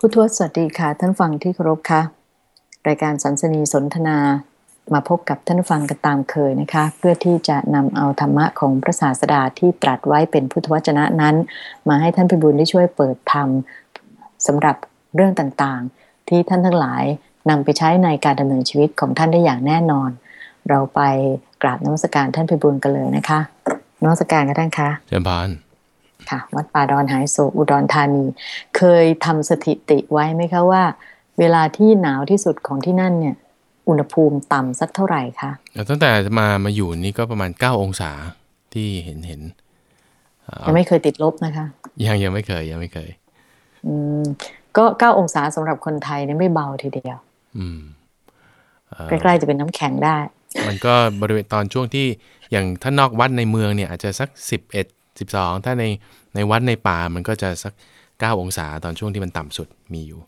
ผู้ทวสวัสดีค่ะ ท่านฟังที่เคารพค่ะ รายการสันสนีสนทนามาพบกับท่านฟังกันตามเคยนะคะ เพื่อที่จะนำเอาธรรมะของพระศาสดาที่ตรัสไว้เป็นพุทธวจนะนั้น มาให้ท่านพิบูลได้ช่วยเปิดธรรมสำหรับเรื่องต่างๆ ที่ท่านทั้งหลายนำไปใช้ในการดำเนินชีวิตของท่านได้อย่างแน่นอน เราไปกราบนมัสการท่านพิบูลกันเลยนะคะนมัสการกันท่านคะเจริญพร ค่ะ วัดป่าดอนหายโศกอุดรธานี เคยทำสถิติไว้ไหมคะว่า เวลาที่หนาวที่สุดของที่นั่นเนี่ย อุณหภูมิต่ำสักเท่าไหร่คะแล้วตั้งแต่มามาอยู่นี่ก็ประมาณ 9 องศาที่เห็นเห็นเอ่อยังไม่เคยติดลบนะคะ ยังยังไม่เคยยังไม่เคย อืมก็เก้าองศาสำหรับคนไทยเนี่ยไม่เบาทีเดียว อืมเอ่อใกล้ๆจะเป็นน้ำแข็งได้ มันก็บริเวณตอนช่วงที่อย่างถ้านอกวัดในเมืองเนี่ยอาจจะสัก11 12 ถ้าในในวัดในป่ามันก็จะสัก 9 องศาตอนช่วงที่มันต่ำสุดมีอยู่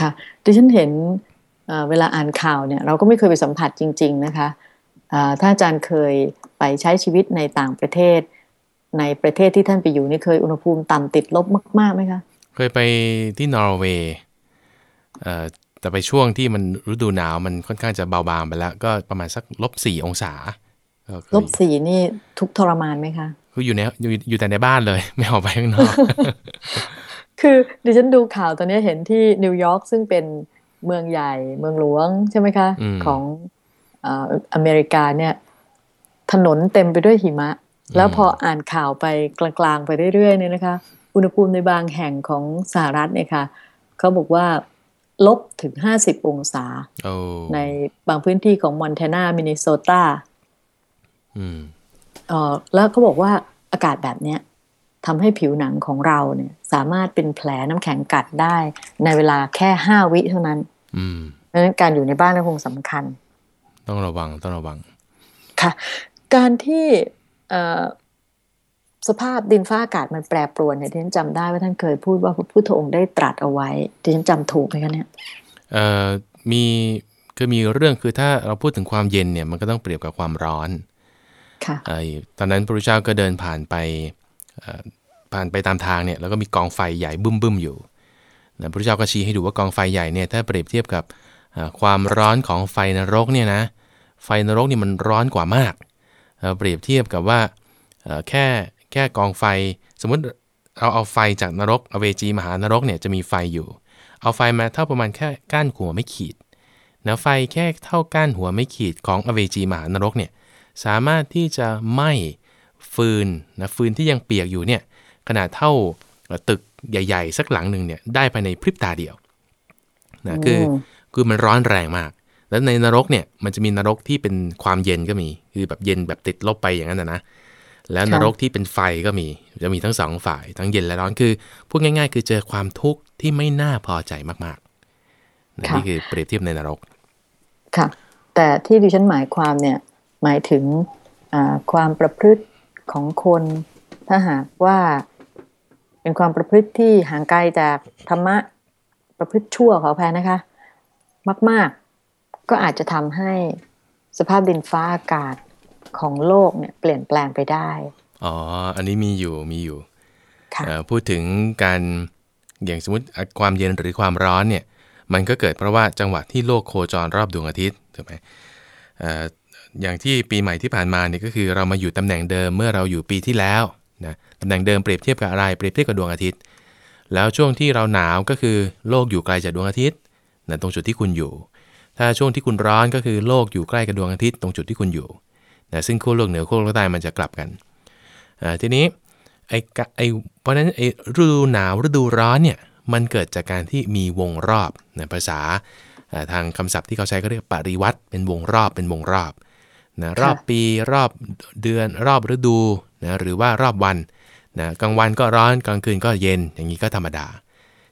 ค่ะดิฉันเห็นเอ่อเวลาอ่านข่าวเนี่ยเราก็ไม่เคยไปสัมผัสจริง ๆ นะคะอ่าถ้าอาจารย์เคยไปใช้ชีวิตในต่างประเทศ ในประเทศที่ท่านไปอยู่นี่เคยอุณหภูมิต่ำติดลบมากๆไหมคะ เคยไปที่นอร์เวย์เอ่อแต่ไปช่วงที่มันฤดูหนาวมันค่อนข้างจะเบาบางไปแล้ว ก็ประมาณสักลบสี่องศาก็เคยลบสี่นี่ทุกข์ทรมานไหมคะ คืออยู่ในอยู่อยู่แต่ในบ้านเลย ไม่ออกไปข้างนอก คือดิฉันดูข่าวตอนนี้เห็นที่นิวยอร์กซึ่งเป็นเมืองใหญ่เมืองหลวงใช่ไหมคะอืมของเอ่ออเมริกาเนี่ย ถนนเต็มไปด้วยหิมะ แล้วพออ่านข่าวไปกลางๆไปเรื่อยๆเนี่ยนะคะ อุณหภูมิในบางแห่งของสหรัฐเนี่ยค่ะเขาบอกว่าลบถึง50องศาโอ้ในบางพื้นที่ของมอนแทนามินนิโซตาอืมเอ่อ แล้วเขาบอกว่าอากาศแบบเนี้ยทำให้ผิวหนังของเราเนี่ย สามารถเป็นแผลน้ำแข็งกัดได้ ในเวลาแค่ห้าวิเท่านั้นอืมเพราะฉะนั้นการอยู่ในบ้านก็คงสำคัญ ต้องระวังต้องระวัง ค่ะ การที่เอ่อสภาพดินฟ้าอากาศมันแปรปรวนเนี่ยที่ฉันจำได้ว่าท่านเคยพูดว่าพระพุทธองค์ได้ตรัสเอาไว้ที่ฉันจำถูกไหมคะเนี่ยเอ่อมีคือมีเรื่องคือถ้าเราพูดถึงความเย็นเนี่ยมันก็ต้องเปรียบกับความร้อนค่ะไอ้ ตอนนั้นพระพุทธเจ้าก็เดินผ่านไปผ่านไปตามทางเนี่ยแล้วก็มีกองไฟใหญ่บึ้มบึ้มๆอยู่พระพุทธเจ้าก็ชี้ให้ดูว่ากองไฟใหญ่เนี่ยถ้าเปรียบเทียบกับความร้อนของไฟนรกเนี่ยนะไฟนรกนี่มันร้อนกว่ามาก เปรียบเทียบกับว่าแค่แค่กองไฟ สมมติเราเอาไฟจากนรกอเวจีมหานรกเนี่ยจะมีไฟอยู่ เอาไฟมาเท่าประมาณแค่ก้านหัวไม่ขีดนะไฟแค่เท่าก้านหัวไม่ขีดของอเวจีมหานรกเนี่ย สามารถที่จะไหม้ฟืนนะฟืนที่ยังเปียกอยู่เนี่ยขนาดเท่าเอ่อตึกใหญ่ ๆ สักหลังหนึ่งเนี่ยได้ภายในพริบตาเดียวนะคืออืมคือมันร้อนแรงมาก แล้วในนรกเนี่ยมันจะมีนรกที่เป็นความเย็นก็มี คือแบบเย็นแบบติดลบไปอย่างนั้นนะนะแล้วนรกที่เป็นไฟก็มี จะมีทั้งสองฝ่าย ทั้งเย็นและร้อนคือพูดง่าย ๆ คือเจอความทุกข์ที่ไม่น่าพอใจมากๆนะค่ะนี่คือเปรียบเทียบในนรก ค่ะ แต่ที่ดิฉันหมายความเนี่ย หมายถึงอ่าความประพฤติของคนถ้าหากว่าเป็นความประพฤติที่ห่างไกลจากธรรมะประพฤติชั่วขออภัยนะคะ มาก ๆ ก็อาจจะทำให้สภาพดินฟ้าอากาศของโลกเนี่ยเปลี่ยนแปลงไปได้ อ๋อ อันนี้มีอยู่มีอยู่ค่ะเอ่อพูดถึงการอย่างสมมติอะความเย็นหรือความร้อนเนี่ย มันก็เกิดเพราะว่าจังหวะที่โลกโคจรรอบดวงอาทิตย์ถูกไหมเอย่างที่ปีใหม่ที่ผ่านมาเนี่ยก็คือเรามาอยู่ตำแหน่งเดิมเมื่อเราอยู่ปีที่แล้วนะตำแหน่งเดิมเปรียบเทียบกับอะไรเปรียบเทียบกับดวงอาทิตย์ แล้วช่วงที่เราหนาวก็คือโลกอยู่ไกลจากดวงอาทิตย์นะตรงจุดที่คุณอยู่ ถ้าช่วงที่คุณร้อนก็คือโลกอยู่ใกล้กับดวงอาทิตย์ตรงจุดที่คุณอยู่นะซึ่งขั้วโลกเหนือขั้วโลกใต้มันจะกลับกันอ่าทีนี้ไอ้กะไอ้เพราะนั้นไอ้ฤดูหนาวฤดูร้อนเนี่ยมันเกิดจากการที่มีวงรอบนะภาษาทางคำศัพท์ที่เขาใช้ก็เรียกปริวัติเป็นวงรอบเป็นวงรอบ นะรอบปีรอบเดือนรอบฤดูนะหรือว่ารอบวันนะกลางวันก็ร้อนกลางคืนก็เย็นอย่างนี้ก็ธรรมดา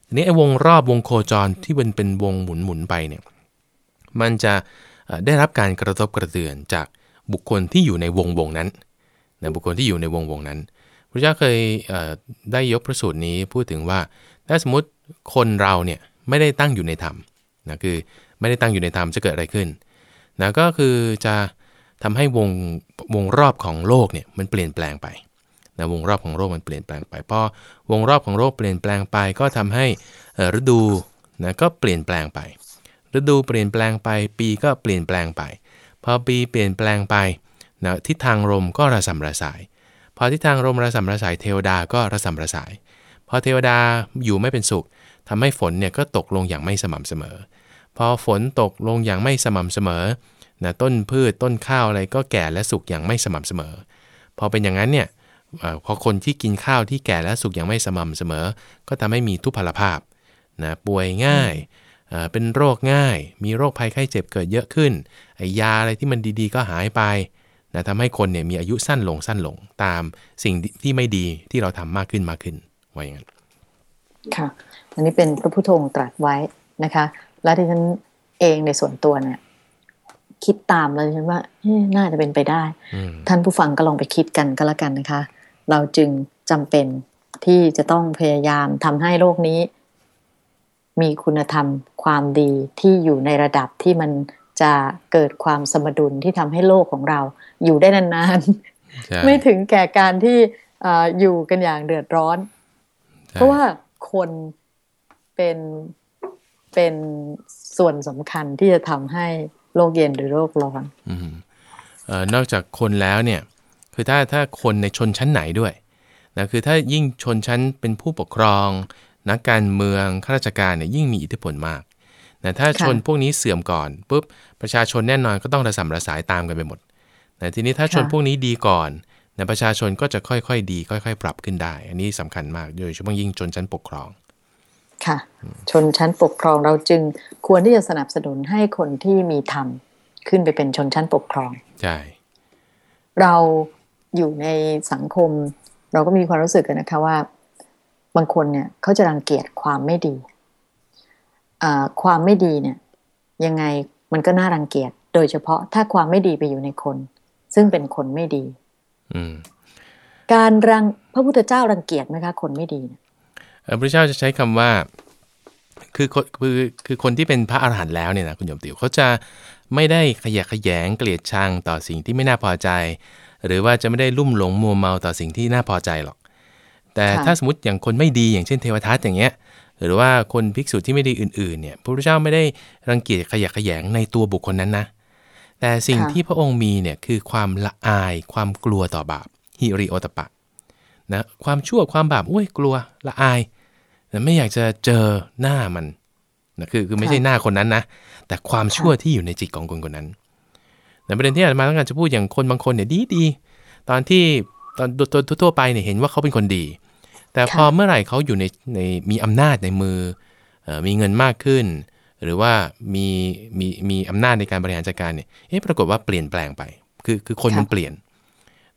ทีนี้ไอ้วงรอบวงโคจรที่มันเป็นวงหมุนหมุนๆไปเนี่ยมันจะเอ่อได้รับการกระทบกระเทือนจากบุคคลที่อยู่ในวงวงนั้นนะบุคคลที่อยู่ในวงวงนั้นพระเจ้าเคยเอ่อได้ยกพระสูตรนี้พูดถึงว่า ถ้าสมมติคนเราเนี่ยไม่ได้ตั้งอยู่ในธรรมนะคือไม่ได้ตั้งอยู่ในธรรมจะเกิดอะไรขึ้นนะก็คือจะ ทำให้วงวงรอบของโลกเนี่ยมันเปลี่ยนแปลงไปนะวงรอบของโลกมันเปลี่ยนแปลงไปพอวงรอบของโลกเปลี่ยนแปลงไป ก็ทำให้ฤดูนะก็เปลี่ยนแปลงไป ฤดูเปลี่ยนแปลงไป ปีก็เปลี่ยนแปลงไป พอปีเปลี่ยนแปลงไปนะทิศทางลมก็ระสำระสาย พอทิศทางลมระสำระสายเทวดาก็ระสำระสาย พอเทวดาอยู่ไม่เป็นสุขทำให้ฝนเนี่ยก็ตกลงอย่างไม่สม่ำเสมอ พอฝนตกลงอย่างไม่สม่ำเสมอ นะต้นพืชต้นข้าวอะไรก็แก่และสุกอย่างไม่สม่ำเสมอ พอเป็นอย่างนั้นเนี่ยพอคนที่กินข้าวที่แก่และสุกอย่างไม่สม่ำเสมอ ก็ทำให้มีทุพพลภาพนะป่วยง่ายเป็นโรคง่าย มีโรคภัยไข้เจ็บเกิดเยอะขึ้นไอยาอะไรที่มันดีๆ ก็หายไปนะทำให้คนเนี่ยมีอายุสั้นลงสั้นลงตามสิ่งที่ไม่ดีที่เราทำมากขึ้นมากขึ้นว่าอย่างนั้นค่ะอันนี้เป็นพระพุทธองค์ตรัสไว้นะคะ แล้วที่ฉันเองในส่วนตัวเนี่ย คิดตามแล้วดิฉันว่าเอ๊ะน่าจะเป็นไปได้อืมท่านผู้ฟังก็ลองไปคิดกันก็แล้วกันนะคะ เราจึงจำเป็นที่จะต้องพยายามทำให้โลกนี้ มีคุณธรรมความดีที่อยู่ในระดับที่มันจะเกิดความสมดุลที่ทำให้โลกของเรา อยู่ได้นานใช่ๆไม่ถึงแก่การที่เอ่ออยู่กันอย่างเดือดร้อนใช่เพราะว่าคนเป็นเป็นส่วนสำคัญที่จะทำให้ โลกเย็นหรือโลกร้อนอืมเอ่อนอกจากคนแล้วเนี่ย คือถ้าถ้าคนในชนชั้นไหนด้วยนะคือถ้ายิ่งชนชั้นเป็นผู้ปกครอง นักการเมืองข้าราชการเนี่ยยิ่งมีอิทธิพลมากนะถ้าค่ะชนพวกนี้เสื่อมก่อนปุ๊บประชาชนแน่นอนก็ต้องระสำระสายตามกันไปหมดนะทีนี้ถ้าชนพวกนี้ดีก่อนนะประชาชนก็จะค่อยๆ ดี ค่อย ๆ ปรับขึ้นได้ อันนี้สำคัญมากโดยเฉพาะยิ่งชนชั้นปกครอง ค่ะ ชนชั้นปกครองเราจึงควรที่จะสนับสนุนให้คนที่มีธรรมขึ้นไปเป็นชนชั้นปกครองใช่เราอยู่ในสังคม เราก็มีความรู้สึกกันนะคะว่า บางคนเนี่ยเขาจะรังเกียจความไม่ดีอ่าความไม่ดีเนี่ย ยังไงมันก็น่ารังเกียจโดยเฉพาะถ้าความไม่ดีไปอยู่ในคน ซึ่งเป็นคนไม่ดีอืมการรังพระพุทธเจ้ารังเกียจไหมคะ คนไม่ดีเนี่ยเอ่อ พระเจ้าจะใช้คำว่าคือคนคือคือคนที่เป็นพระอรหันต์แล้วเนี่ยนะคุณโยมติวเขาจะไม่ได้ขยะแขยงเกลียดชังต่อสิ่งที่ไม่น่าพอใจ หรือว่าจะไม่ได้ลุ่มหลงมัวเมาต่อสิ่งที่น่าพอใจหรอก แต่ถ้าสมมติอย่างคนไม่ดีอย่างเช่นเทวทัตอย่างเงี้ยหรือว่าคนภิกษุที่ไม่ดีอื่นๆเนี่ยพระพุทธเจ้าไม่ได้รังเกียจขยะแขยงในตัวบุคคลนั้นนะแต่สิ่งที่พระองค์มีเนี่ยคือความละอาย ความกลัวต่อบาปฮิริโอตปปะนะความชั่วความบาปอุ้ยกลัวละอายนะ ไม่อยากจะเจอหน้ามันนะคือคือไม่ใช่หน้าคนนั้นนะ แต่ความชั่วที่อยู่ในจิตของคนคนนั้นในประเด็นที่อาจมาต้องการจะพูดอย่างคนบางคนเนี่ยดีดีๆตอนที่ตอนทั่วๆไปเนี่ยเห็นว่าเขาเป็นคนดี แต่พอเมื่อไหร่เขาอยู่ในในมีอำนาจในมือเอ่อมีเงินมากขึ้น หรือว่ามีมีมีอำนาจในการบริหารจัดการเนี่ยเอ๊ะปรากฏว่าเปลี่ยนแปลงไป คือคือคนมันเปลี่ยน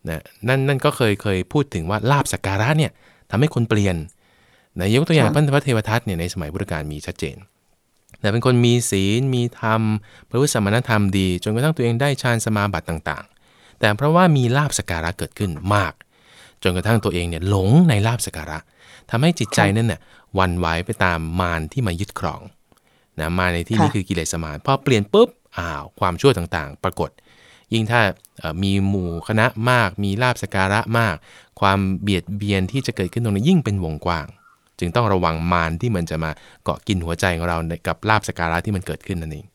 นะนั่นนั่นก็เคยเคยพูดถึงว่าลาบสักการะเนี่ยทำให้คนเปลี่ยน นะยกตัวอย่างพระพระเทวทัตเนี่ยในสมัยพุทธกาลมีชัดเจนนะเป็นคนมีศีลมีธรรมประพฤติสมณธรรมดี จนกระทั่งตัวเองได้ฌานสมาบัติต่างๆ แต่เพราะว่ามีลาบสักการะเกิดขึ้นมาก จนกระทั่งตัวเองเนี่ยหลงในลาบสักการะทำให้จิตใจนั้นเนี่ยหวันไหวไปตามมารที่มายึดครองนะมารในที่นี้ค่ะคือกิเลสมารพอเปลี่ยนปุ๊บอ้าวความชั่วต่างๆ ปรากฏ ยิ่งถ้าเอ่อมีหมู่คณะมาก มีลาบสกการะมาก ความเบียดเบียนที่จะเกิดขึ้นตรงนี้ยิ่งเป็นวงกว้าง จึงต้องระวังมารที่มันจะมาเกาะกินหัวใจของเรากับลาบสกการะที่มันเกิดขึ้นนั่นเอง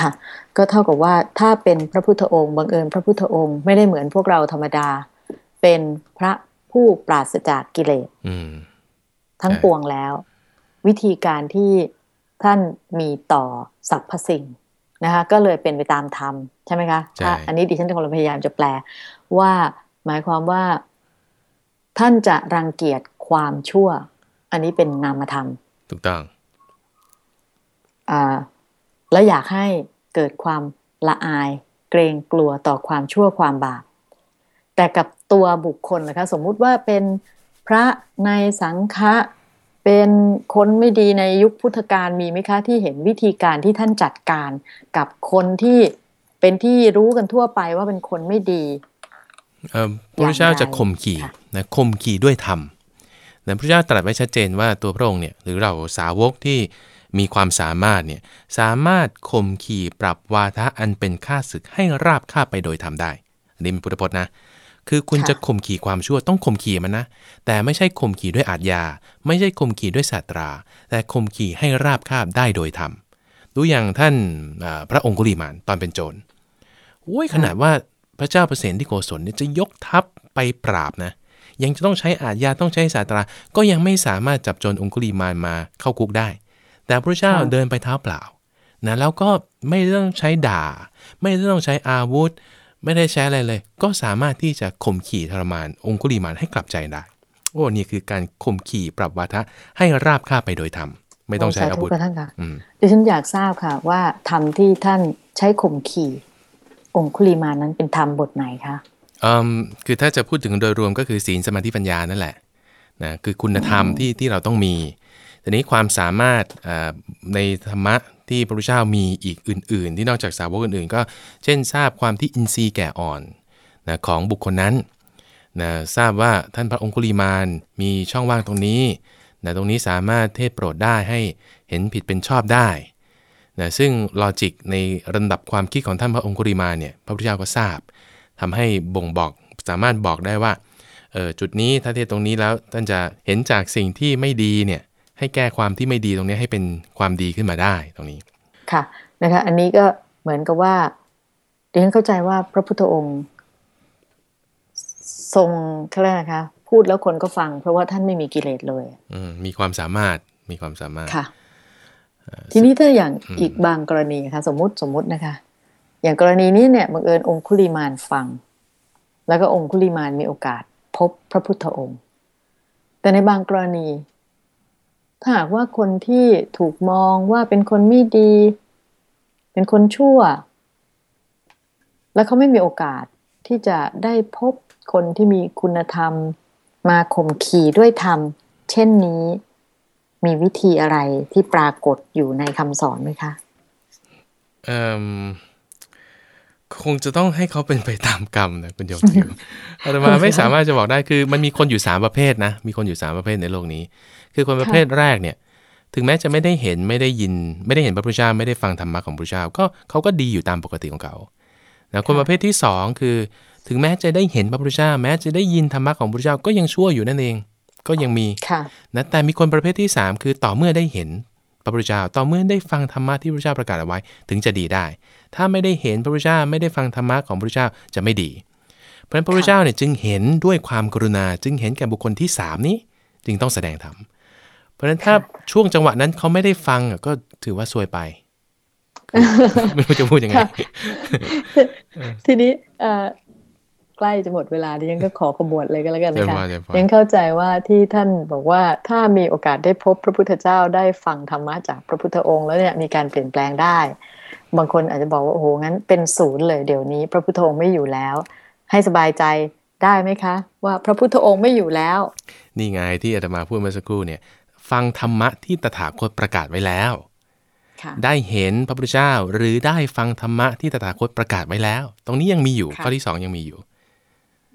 ค่ะ ก็เท่ากับว่าถ้าเป็นพระพุทธองค์บังเอิญพระพุทธองค์ไม่ได้เหมือนพวกเราธรรมดา เป็นพระผู้ปราศจากกิเลสอืมทั้งใช่ปวงแล้ว วิธีการที่ท่านมีต่อสรรพสิ่งนะคะก็เลยเป็นไปตามธรรมใช่ไหมคะใช่ถ้าอันนี้ดิฉันกำลังพยายามจะแปล ว่าหมายความว่า ท่านจะรังเกียจ ความชั่ว อันนี้เป็นนามธรรม ถูกต้องอ่าแล้วอยากให้เกิดความละอายเกรงกลัวต่อความชั่วความบาป แต่กับตัวบุคคลนะคะสมมุติว่าเป็นพระในสังฆะเป็นคนไม่ดีในยุคพุทธกาลมีไหมคะที่เห็นวิธีการที่ท่านจัดการกับคนที่เป็นที่รู้กันทั่วไปว่าเป็นคนไม่ดีเอ่อพระพุทธเจ้าจะข่มขี่ค่ะนะข่มขี่ด้วยธรรม นะพระเจ้าตรัสไว้ชัดเจนว่าตัวพระองค์เนี่ยหรือเราสาวกที่มีความสามารถเนี่ยสามารถข่มขี่ปรับวาทะอันเป็นค่าศึกให้ราบคาบไปโดยธรรมได้อันนี้เป็นพุทธพจน์นะคือคุณะจะข่มขี่ความชั่วต้องข่มขี่มันนะ แต่ไม่ใช่ข่มขี่ด้วยอาทยา ไม่ใช่ข่มขี่ด้วยศาสตรา แต่ข่มขี่ให้ราบคาบได้โดยธรรมดูอย่างท่านพระองคุลิมานตอนเป็นโจรโอ้ยขนาดว่าพระเจ้าเปรตที่โกศลเนี่ยจะยกทัพไปปราบนะ ยังจะต้องใช้อาทยาต้องใช้ศาสตรา ก็ยังไม่สามารถจับโจรองคุลิมานมาเข้าคุกได้ แต่พระเจ้าค่ะเดินไปเท้าเปล่านะแล้วก็ไม่ได้ต้องใช้ด่า ไม่ได้ต้องใช้อาวุธ ไม่ได้ใช้อะไรเลย ก็สามารถที่จะข่มขี่ทรมานองคุลิมานให้กลับใจได้ โอ้นี่คือการข่มขี่ปรับวาทะให้ราบคาบไปโดยธรรมไม่ต้องใช้อาวุธสธุค่ะท่านค่ะอืมดิฉันอยากทราบค่ะว่าธรรมที่ท่านใช้ข่มขี่องคุลีมานั้นเป็นธรรมบทไหนคะอืม คือถ้าจะพูดถึงโดยรวมก็คือศีลสมาธิปัญญานั่นแหละนะคือคุณธรรมที่ที่เราต้องมีทีนี้ความสามารถอ่าในธรรมะที่พระพุทธเจ้ามีอีกอื่น ๆ ที่นอกจากสาวกอื่นๆ ก็เช่นทราบความที่อินทรีย์แก่อ่อนนะของบุคคลนั้นนะทราบว่าท่านพระองคุลีมานมีช่องว่างตรงนี้นะตรงนี้สามารถเทศโปรดได้ให้เห็นผิดเป็นชอบได้นะซึ่งลอจิกในระดับความคิดของท่านพระองคุลีมานเนี่ยพระพุทธเจ้าก็ทราบ ทำให้บ่งบอกสามารถบอกได้ว่าเออจุดนี้ถ้าเทศตรงนี้แล้วท่านจะเห็นจากสิ่งที่ไม่ดีเนี่ยให้แก้ความที่ไม่ดีตรงนี้ให้เป็นความดีขึ้นมาได้ตรงนี้ค่ะนะคะอันนี้ก็เหมือนกับว่าดิฉันเข้าใจว่าพระพุทธองค์ ทรงเขาเรียกอะไรนะคะพูดแล้วคนก็ฟัง เพราะว่าท่านไม่มีกิเลสเลยอืมมีความสามารถมีความสามารถค่ะ ทีนี้ถ้าอย่างอีกบางกรณีค่ะ สมมุติสมมุตินะคะ อย่างกรณีนี้เนี่ยบังเอิญองคุลิมานฟัง แล้วก็องคุลิมานมีโอกาสพบพระพุทธองค์ แต่ในบางกรณี ถ้าหากว่าคนที่ถูกมองว่าเป็นคนไม่ดี เป็นคนชั่ว แล้วเขาไม่มีโอกาสที่จะได้พบคนที่มีคุณธรรม มาข่มขี่ด้วยธรรม เช่นนี้มีวิธีอะไรที่ปรากฏอยู่ในคำสอนไหมคะ เอ่ม คงจะต้องให้เขาเป็นไปตามกรรมนะคุณโยมทิวอาตมาไม่สามารถจะบอกได้คือ มันมีคนอยู่สามประเภทนะ มีคนอยู่สามประเภทในโลกนี้ คือคนประเภทแรกเนี่ย ถึงแม้จะไม่ได้เห็นไม่ได้ยิน ไม่ได้เห็นพระพุทธเจ้าไม่ได้ฟังธรรมะของพระพุทธเจ้าก็เขาก็ดีอยู่ตามปกติของเขานะคนประเภทที่สองคือ ถึงแม้จะได้เห็นพระพุทธเจ้าแม้จะได้ยินธรรมะของพระพุทธเจ้าก็ยังชั่วอยู่นั่นเอง ก็ยังมีค่ะนะแต่มีคนประเภทที่ 3 คือต่อเมื่อได้เห็น พระพุทธเจ้าต่อเมื่อได้ฟังธรรมะที่พระพุทธเจ้าประกาศเอาไว้ ถึงจะดีได้ ถ้าไม่ได้เห็นพระพุทธเจ้าไม่ได้ฟังธรรมะของพระพุทธเจ้าจะไม่ดี เพราะฉะนั้นพระพุทธเจ้าเนี่ยจึงเห็นด้วยความกรุณาจึงเห็นแก่บุคคลที่3นี้จึงต้องแสดงธรรมเพราะฉะนั้นถ้าช่วงจังหวะนั้นเขาไม่ได้ฟังอะก็ถือว่าซวยไปไม่รู้จะพูดยังไงค่ะทีนี้เอ่อ ใกล้จะหมดเวลาดิฉันก็ขอขบวดเลยก็แล้วกันเชิญนะคะมาเชิญพรยังเข้าใจว่าที่ท่านบอกว่าถ้ามีโอกาสได้พบพระพุทธเจ้าได้ฟังธรรมะจากพระพุทธองค์แล้วเนี่ยมีการเปลี่ยนแปลงได้ บางคนอาจจะบอกว่าโอ้โหงั้นเป็นศูนย์เลยเดี๋ยวนี้ พระพุทธองค์ไม่อยู่แล้ว ให้สบายใจได้ไหมคะ ว่าพระพุทธองค์ไม่อยู่แล้ว นี่ไงที่อาตมาพูดเมื่อสักครู่เนี่ย ฟังธรรมะที่ตถาคตประกาศไว้แล้วค่ะได้เห็นพระพุทธเจ้าหรือได้ฟังธรรมะที่ตถาคตประกาศไว้แล้ว ตรงนี้ยังมีอยู่ค่ะข้อที่สองยังมีอยู่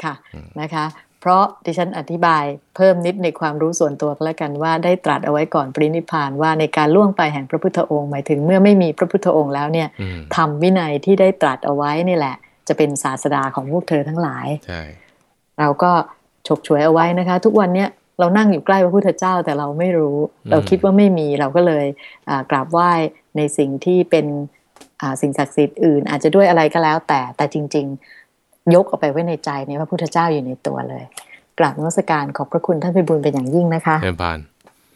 ค่ะนะคะเพราะดิฉันอธิบายเพิ่มนิดในความรู้ส่วนตัวก็แล้วกันว่าได้ตรัสเอาไว้ก่อนปรินิพพานว่าในการล่วงไปแห่งพระพุทธองค์หมายถึงเมื่อไม่มีพระพุทธองค์แล้วเนี่ยอืมธรรมวินัยที่ได้ตรัสเอาไว้นี่แหละ จะเป็นศาสดาของพวกเธอทั้งหลายใช่เราก็ฉกฉวยเอาไว้นะคะ ทุกวันเนี้ยเรานั่งอยู่ใกล้พระพุทธเจ้าแต่เราไม่รู้ เราคิดว่าไม่มีเราก็เลยอ่ากราบไหว้ในสิ่งที่เป็นอ่าสิ่งศักดิ์สิทธิ์อื่น อาจจะด้วยอะไรก็แล้วแต่แต่จริงๆ ยกเอาไปไว้ในใจเนี่ยพระพุทธเจ้าอยู่ในตัวเลยกราบนมัสการขอบพระคุณท่านพิบูลเป็นอย่างยิ่งนะคะเชิญพาน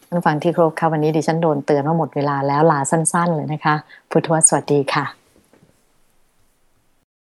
ท่านฟังที่ครบค่ะวันนี้ดิฉันโดนเตือนว่าหมดเวลาแล้วลาสั้น ๆ เลยนะคะ พุทธวสวัสดีค่ะ